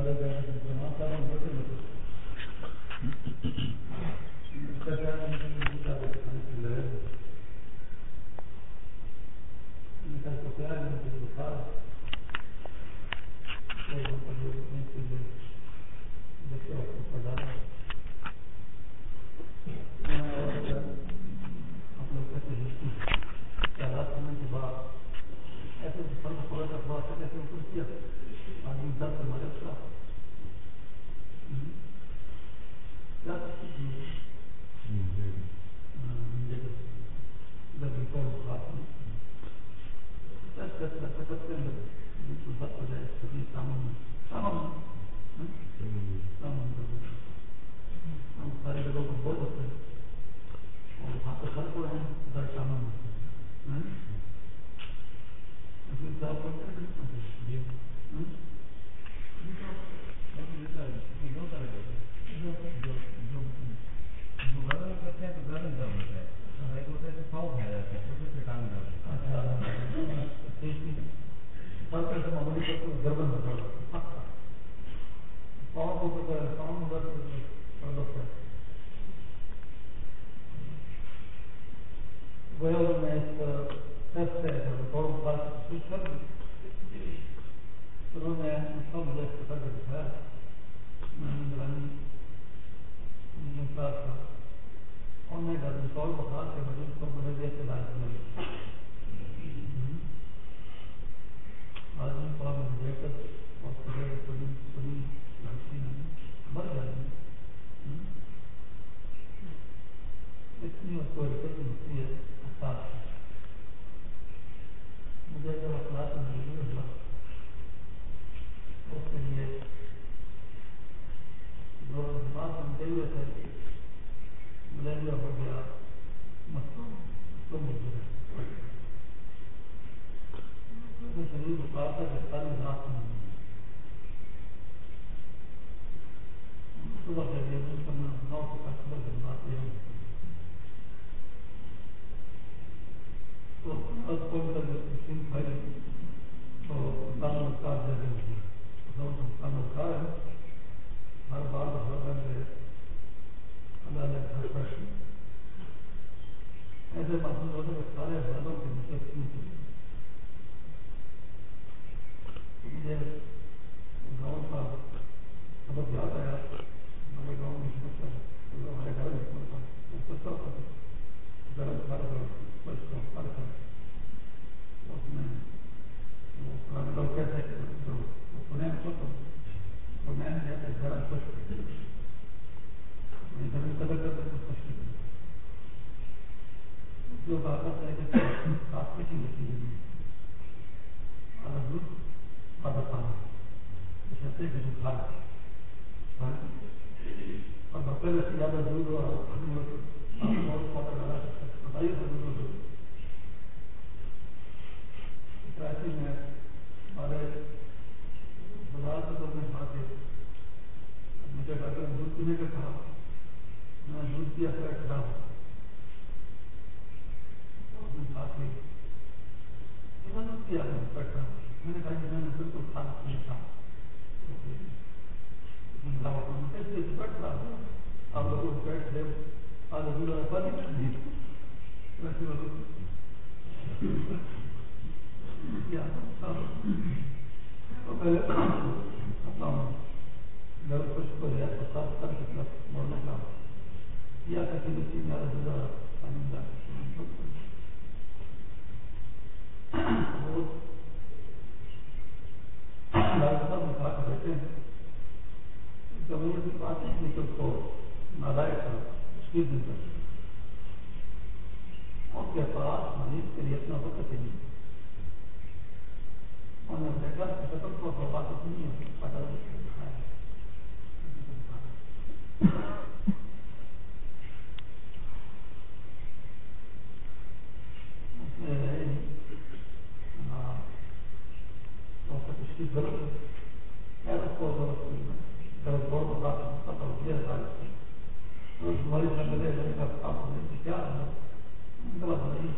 آپ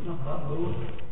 بہت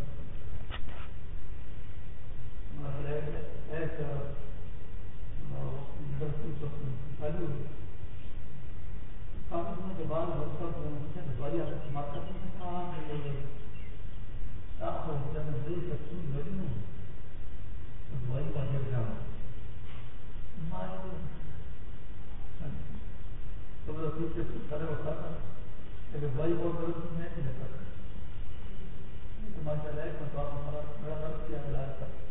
ماشاء اللہ ایک مسئلہ میرا درد کیا ہے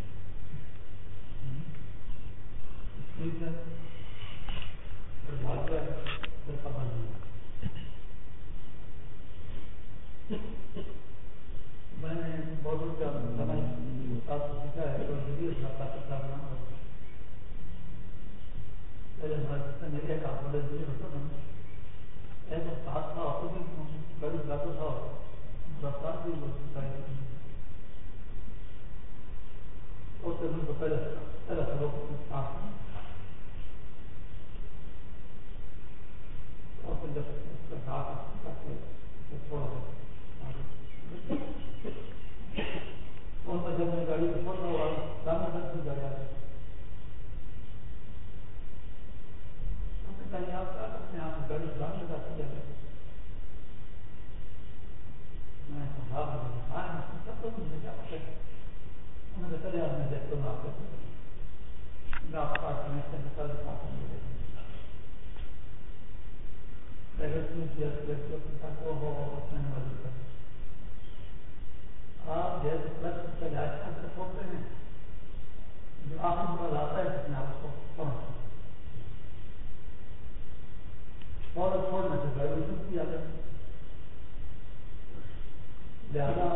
میں نے بہت کا سیکھا ہے میرے کافی ایسا ساتھ تھا کبھی جاتا تھا رفتار بھی بہت سکھائی اور پہلے تو نہ کر سکتے لہذا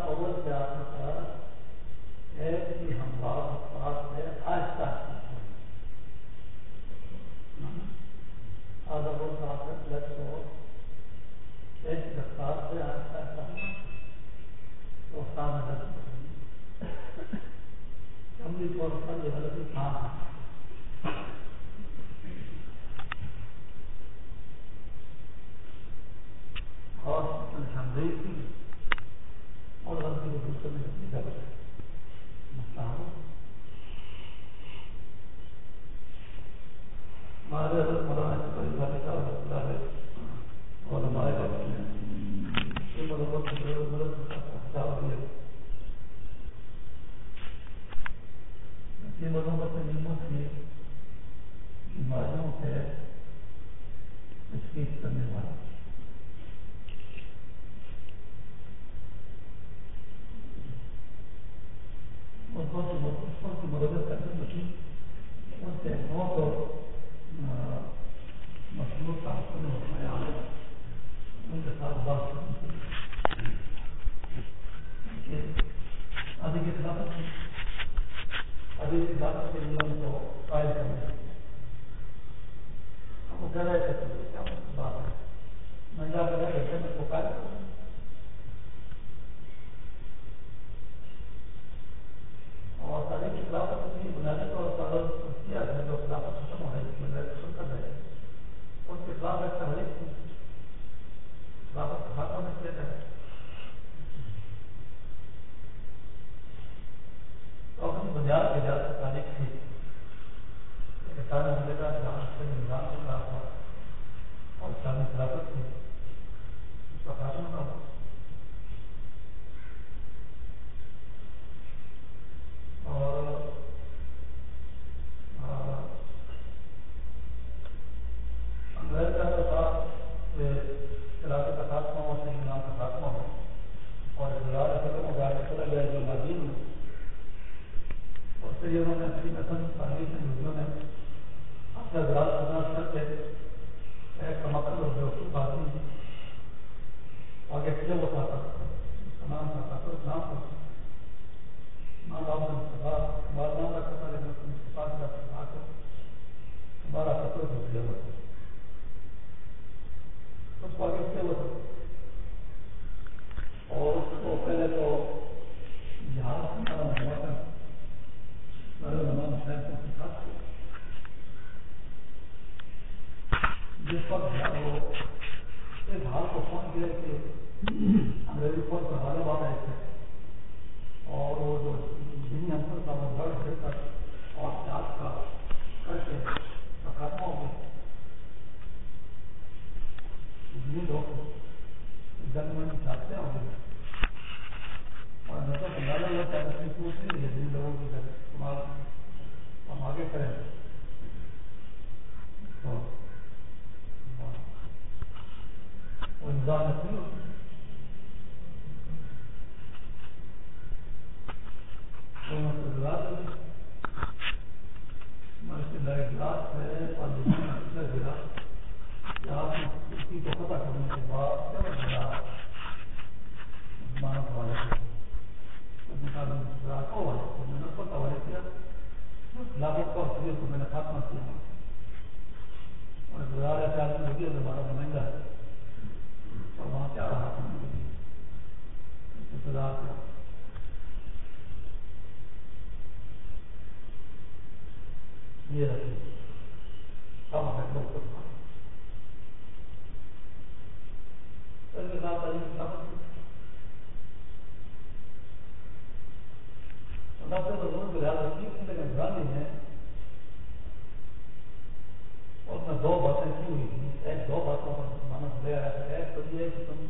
خیر تو یہ ہے کہ تم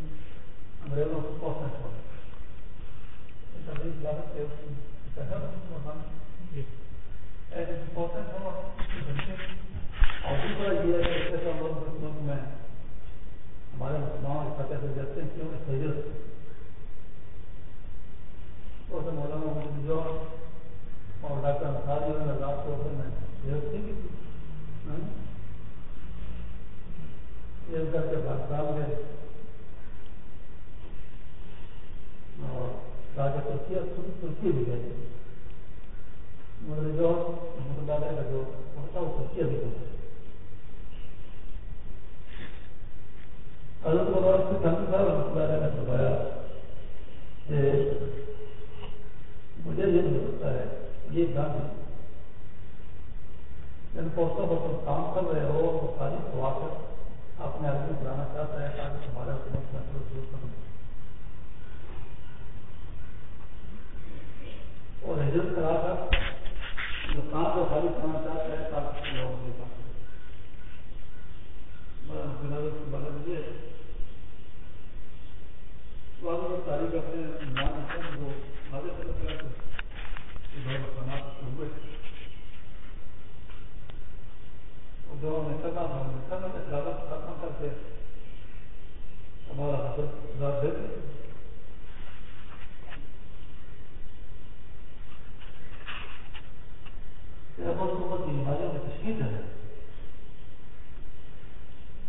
انگریزوں کو پہنچنا چاہتے ہمارے ڈاکٹر ایک گھر کے پاکستان گئے اور جا ترکی بھی گئے جو رحمت کا جو ہوتا وہ ترکی بھی گئے حضرت مجھے یہ نہیں لگتا ہے یہ گاندھی جن کو سب کام کر رہے ہو تو ساری سوا کر اپنے آدمی کو بلانا چاہتا ہے تاکہ ہمارا حکومت ختم ہو اور ہجرت کرا کر جو کام کو خالی کرانا چاہتا ہے تاکہ لوگوں کے پاس تاریخ اپنے سے ہمارا نسل سدھار ہے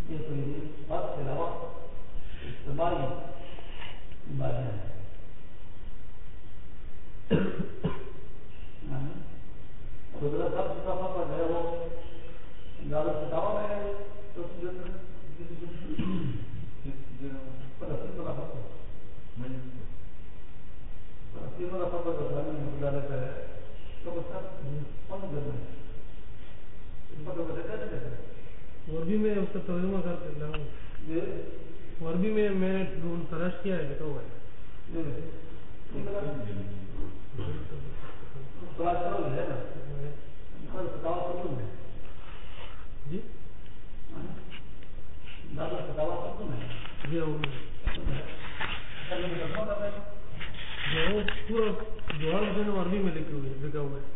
یہ کوئی بات کے علاوہ اجتماعی بیماریاں وہ لالچ عربی میں اس کا ترجمہ کر کے لاؤں۔ عربی میں میں نے تلاش کیا ہے، لکھا ہوا ہے۔ جی؟, جی،, جی، جو عربی میں لکھا ہوا ہے۔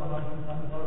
یہ بات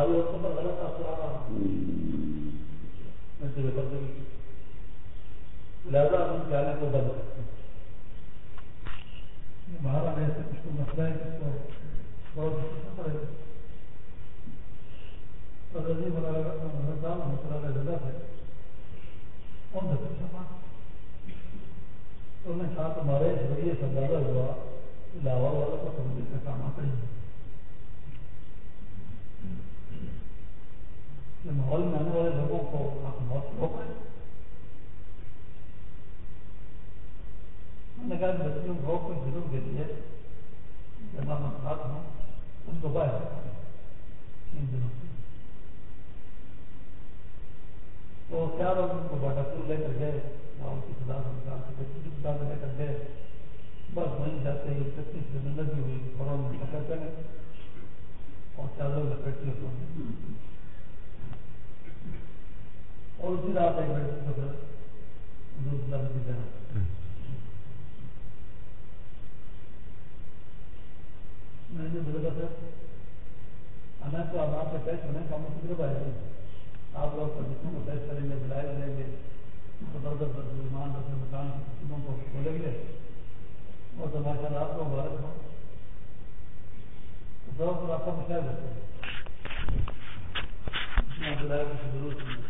ہمارے کو بند کرتے مسئلہ تھے تمہارے ذریعے سے زیادہ ہوا لاہور والوں کو تم دیکھنے کام آتے ہیں کہ ماحول میں آنے والے لوگوں کو آپ بہت روک رہے میں نے کہا کہ بچیوں کو کچھ دنوں کے لیے جب میں ہوں، ان کو باہر تین دنوں سے تو کیا لوگ ان کو باٹا پور لے کر گئے ان کی خدا سے نکال کے بچی کی خدا لے کر گئے۔ بس وہیں جاتے ہی کتنی سے زندگی ہوئی، فوراً میں کپڑے پہنے اور چادر لپیٹی اس اور اسی رات ایک لڑکی کو پھر میں نے بولا سر ہمیں تو اب آپ کے پیش ہونے کا ہم فکر پائے آپ لوگ پردیشوں کو پیش کریں گے، بلائے لیں گے۔ زبردست مسلمان رسم مکان قسموں کو کھولیں گے۔ اور تو ماشاء اللہ آپ کو مبارک ہو تو آپ کا مشاہد ہوتے ہیں۔ ضرورت نہیں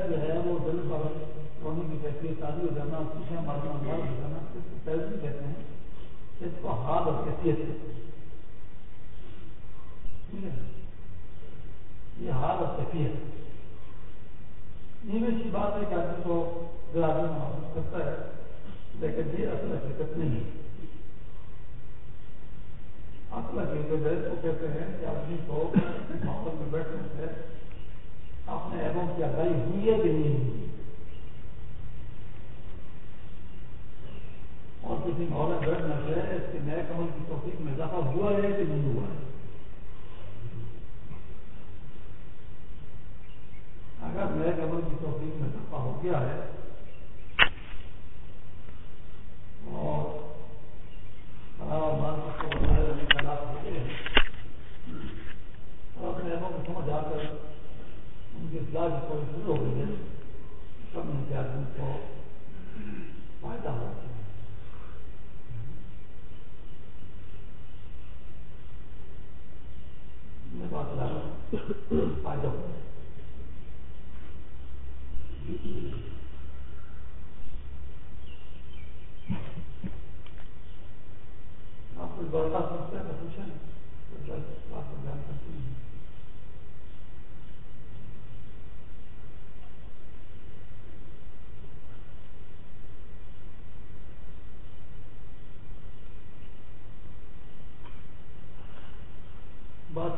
فیض جو ہے وہ دل پر رونے کی کیفیت شادی ہو جانا، خوشیاں مارنا انداز ہو جانا اس کو فیض بھی کہتے ہیں۔ اس کو حال اور کیفیت کہتے ہیں۔ ٹھیک ہے۔ یہ حال اور کیفیت۔ یہ بھی اچھی بات ہے کہ آدمی کو جو آدمی محسوس کرتا ہے، لیکن یہ اصل حقیقت نہیں ہے۔ اللہ کے ذریعے کو کہتے ہیں کہ آدمی کو ماحول میں بیٹھنے سے اپنے ایبوں کی ادائی ہوئی ہے کہ نہیں ہوئی اور کسی ماحول میں بیٹھنے سے اس کے نئے کمل کی توفیق میں اضافہ ہوا ہے کہ نہیں ہوا ہے؟ اگر نئے کمل کی توفیق میں اضافہ ہو گیا ہے، اور اپنے ایپوں کو سمجھ آ کر ان کی شروع ہو گئی ہے سب ان کے آدمی کو فائدہ ہو بات فائدہ ہو آپ کوئی بڑھتا سمجھتے ہیں تو پوچھیں آپ کو جان سکتے ہیں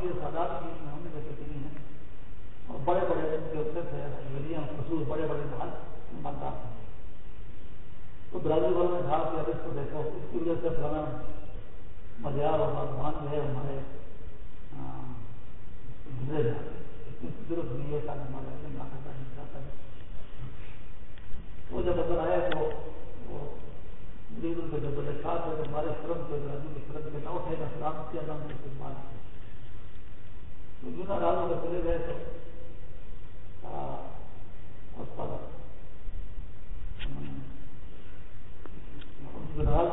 کی سادات کی اس میں ہم نے جیسے کری ہیں۔ اور بڑے بڑے جو تھے خصوص بڑے بڑے ماندار تھے تو برازیل والوں نے کہا کہ اس کو دیکھو اس کی وجہ سے فلانا مزیار اور مسلمان جو ہے ہمارے گزرے ضرورت نہیں ہے تاکہ ہمارے چاہتا ہے تو جب اگر آئے تو وہ ہمارے شرم کے، برازیل کے شرم کے نہ اٹھے گا شراب کیا نام کے استعمال یوں راجو چلے گئے تو۔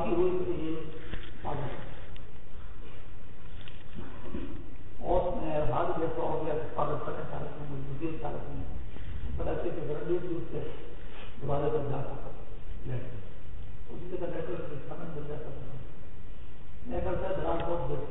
کی ہوئی تو یہ میں کرتا ہے۔ ہو گیا بہت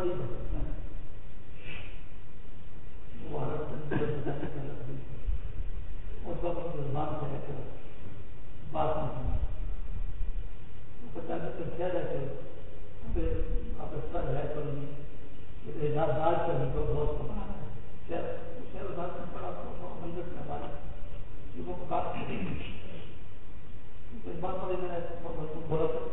جو اس وقت زبان سے رہتے بات نہیں کیا رہتے اس اعزاز کرنے کو بہت پکا ہے شہر اداس میں پڑا تو مندر میں بات وہ بات بات پڑی میں نے بولا تھا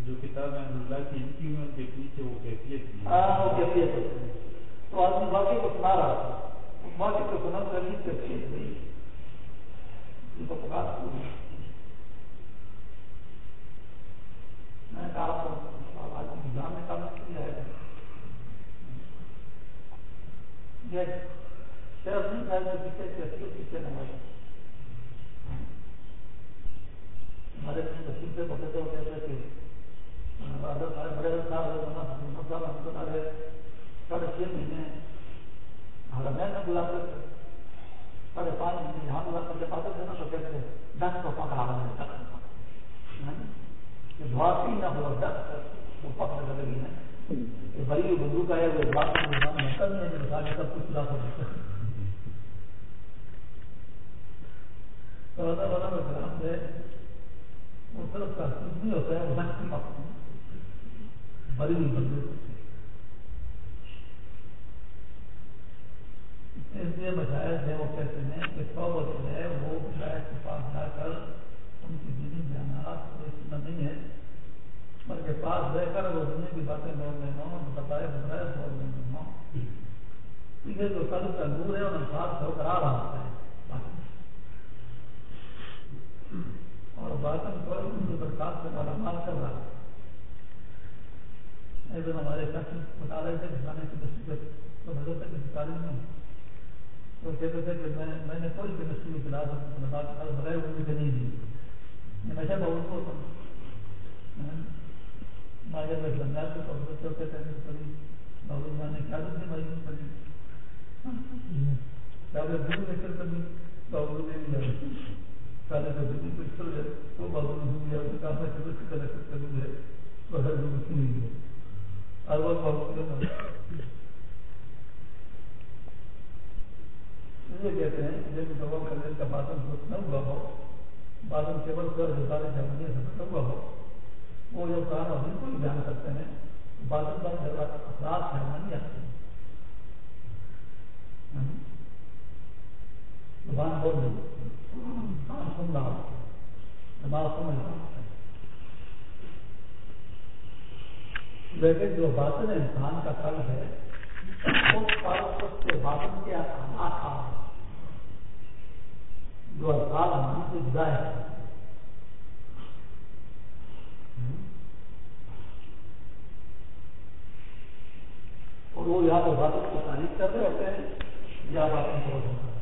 جو کتاب ہے اللہ کی لکھی ہوئی ان وہ کیفیت ہاں وہ کیفیت ہوتی ہے۔ تو آدمی باقی کو سنا رہا تھا۔ باقی کو سنا کر لی کیفیت نہیں میں کہا آدمی نظام میں کام نہیں آئے گا؟ شہر نہیں جائے تو پیچھے کیفیت پیچھے نہ آئے ہمارے بچے ہوتے تھے کہتے تھے بڑے ساڑھے چھ مہینے میں بلاتے تھے ساڑھے پانچ مہینے یہاں بلاتے جب آتے تھے نا تو کہتے دس کو پکڑا یعنی دعا نہ ہوا، دس وہ پکڑ لگی ہے بڑی بندوق آئے وہ بات سب کچھ خلاف ہو سکتا ہے وہ صرف کا نہیں ہوتا ہے، وہ دس کی پکڑ بڑی ہوئی بندوق اس لیے مشاہد ہے وہ کہتے ہیں کہ صحبت جو ہے وہ مشاہد کے پاس جا کر ان کی دینی بیانات کوئی سننا نہیں ہے، بلکہ پاس رہ کر وہ دنیا کی باتیں بول رہے ہوں بتائے بتائے بول رہے ہوں۔ ٹھیک جو کل کا نور ہے ان الفاظ سے ہو کر آ رہا ہوتا ہے۔ اور باطن کو ان درخواست سے مالا مال کر رہا ہے۔ ایک ہمارے شخص بتا رہے تھے کی مصیبت تو حضرت کسی تعلیم میں تو کہتے تھے کہ میں میں نے کوئی بھی مشکل کی بات بغیر اردو کے نہیں دی۔ میں ہمیشہ بہت کو ہوتا ہوں ماجر میں بنگال کے پبلک کے ہوتے تھے پڑھی۔ بابو جان نے کیا دن بھائی پڑھی۔ کیا دل میں کر کبھی بابو نے بھی جانا سارے کو دلی کچھ کر جائے تو بابو نے بھی جائے کہا میں کہ کچھ کر کروں ہے تو ہر جو نہیں ہے۔ ہر وقت بابو یہ کہتے ہیں کا درست نہ ہوا ہو کیول ہزار سے بنا ہوا ہو، وہ بیان کرتے ہیں کا اثرات آتے۔ ہیں زبان بول رہی ہاں، سن رہا دماغ سمجھ رہا لیکن جو باطن انسان کا قلب ہے، اس پر اس کے باطن کے احکامات جو الفاظ مان سے جدا ہے۔ اور وہ یا تو باتوں کو تعریف کر رہے ہوتے ہیں یا باتوں کو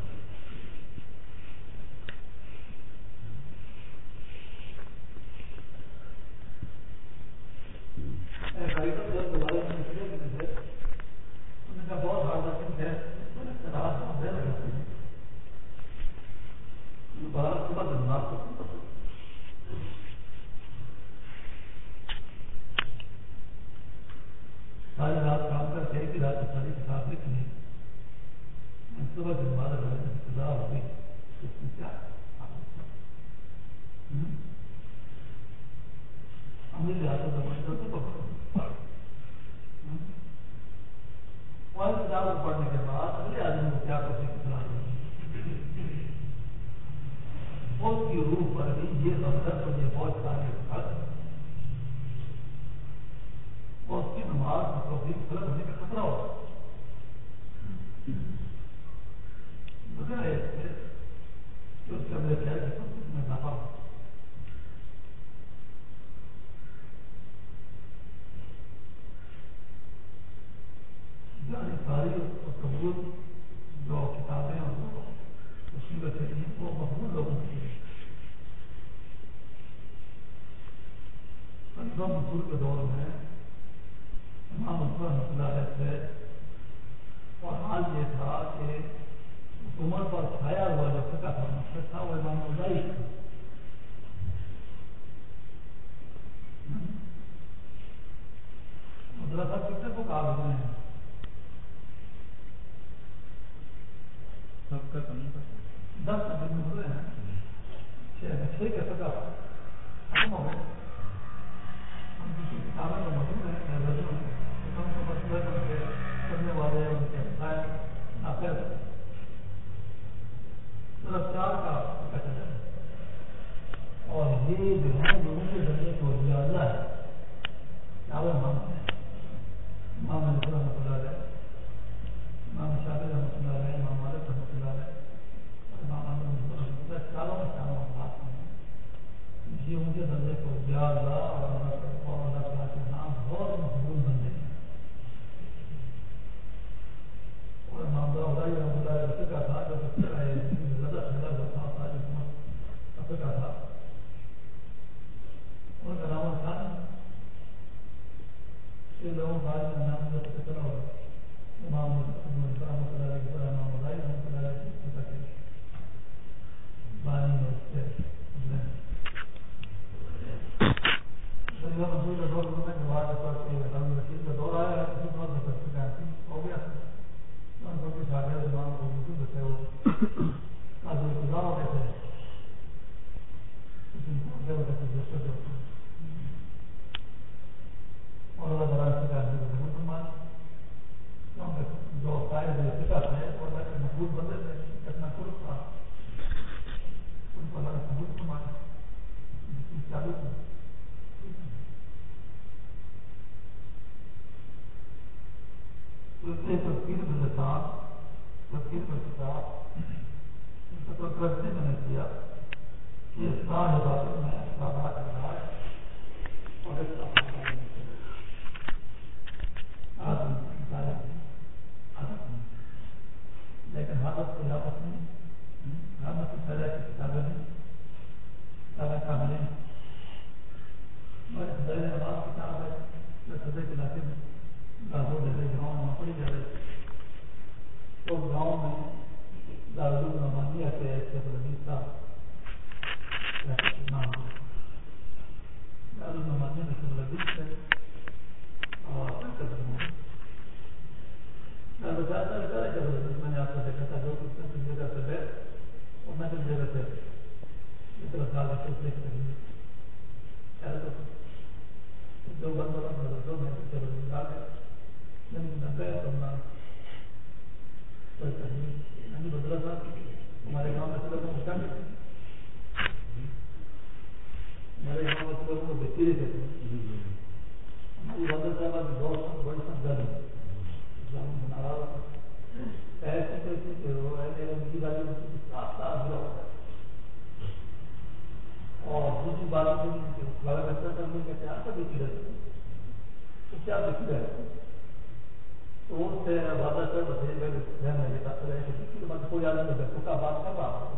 یاد نہیں ہوتا کا بات کر رہا ہوں۔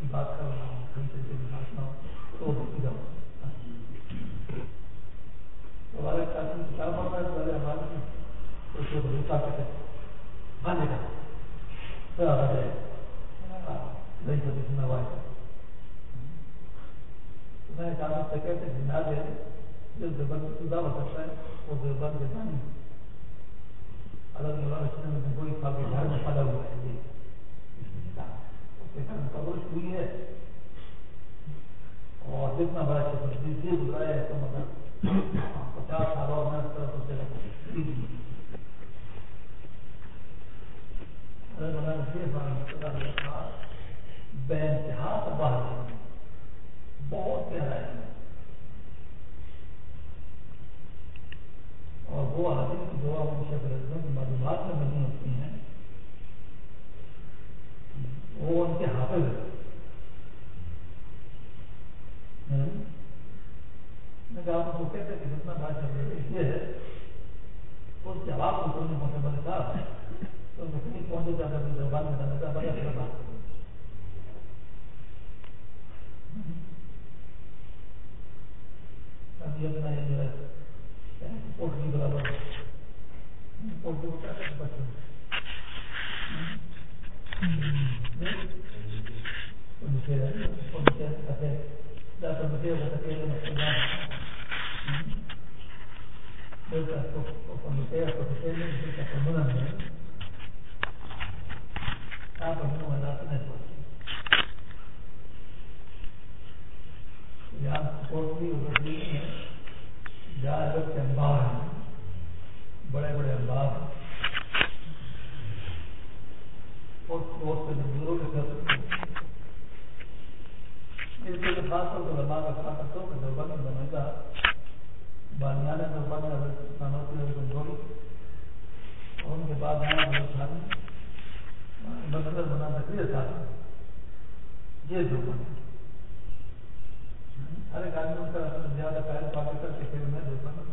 کی بات کر رہا ہوں، کہیں سے جب بات نہ ہو تو مطلب ہمارے ساتھ میں چاہتا ہاں، ہوں کہ جناز ہے، جو زبردست ہوتا ہے، وہ زبردست نہیں ہے۔ الگ مولانا سلم صاحب کے گھر میں ہوا ہے قبرش ہوئی ہے اور جتنا بڑا سے گزرا ہے تو پچاس سالوں میں اس طرح سے بہت گہرائی. اور وہ عالم کی دعا ان شیخ الاسلم کی معلومات میں نہیں ہوتی ہیں۔ وہ ان کے حافظ ہیں۔ ہاں؟ آپ کو کہتے ہیں کہ جتنا بات چل رہی ہے اس لیے اس جواب کو سننے تو میں جانا تھا بڑا بات ابھی اپنا یہ جو ہے Yeah, for me, it was جہاں لوگ کے انبار ہیں۔ بڑے بڑے انبار ہیں۔ بہت سے مزدوروں کے ساتھ کے خاص طور پر کا خاص بنے گا کمزوری اور ان کے بعد نیا بنا تقریر تھا یہ ہے ہر ایک آدمی ان کا زیادہ پیر پا کے کر کے پھر میں دھوتا ہوں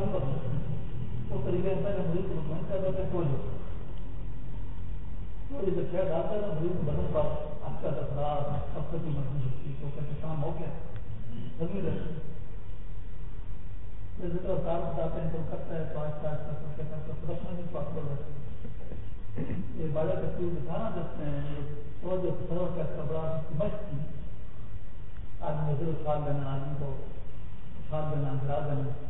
نہیں کرنا سال دینا آدمی کو سال دینا گرا دینا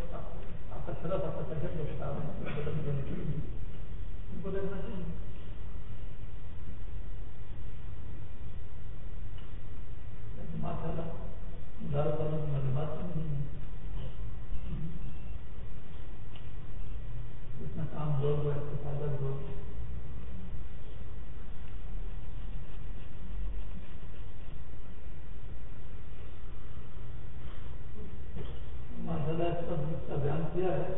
اشرف اور تشدد کے خلاف ان کو دیکھنا چاہیے اتنا کام ضرور ہوا۔ استفادہ ضرور کیا ہے؟